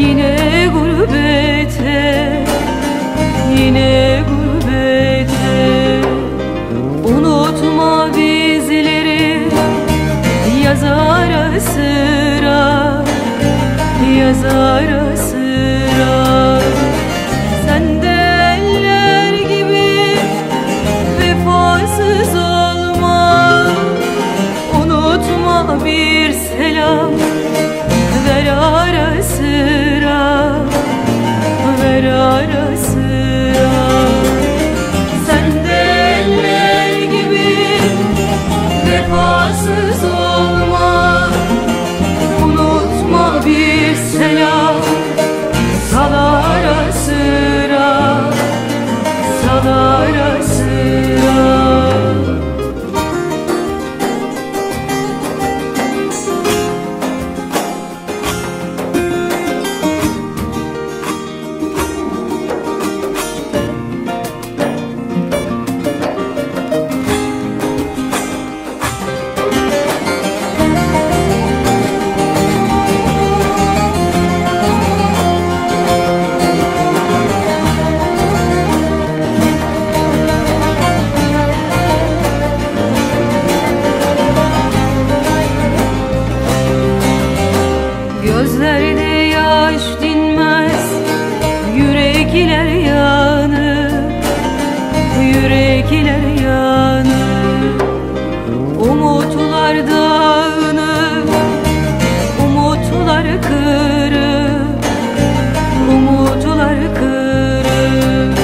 Yine gurbete Yine gurbete. Unutma bizleri Yazar sıra Yazar sıra. Adonai Gözlerde yaş dinmez Yürekler yanır Yürekler yanır Umutlar dağınır Umutlar kırır Umutlar kırır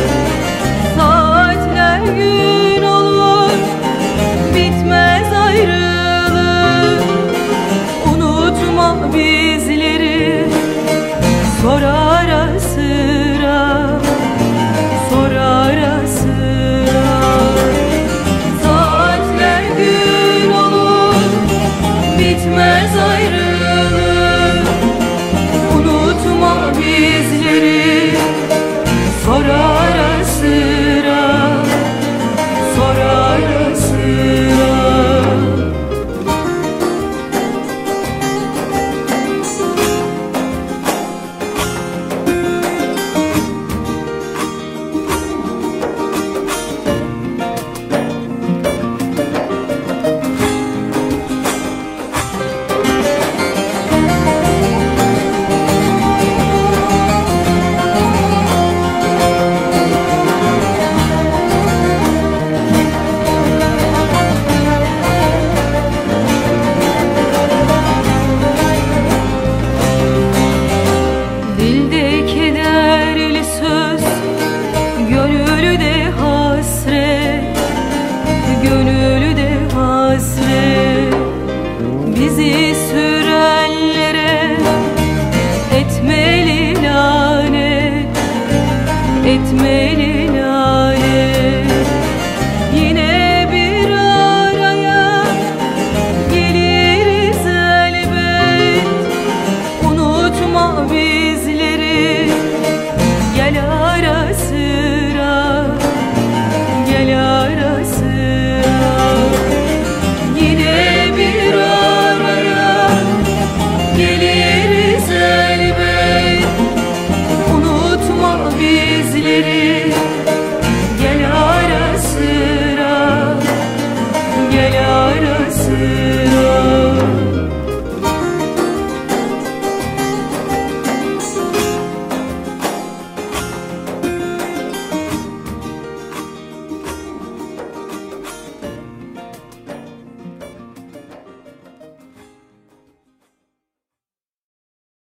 Saatler gün olur Bitmez ayrılık. Unutma bir izi sürenlere etmeli lanet etmeli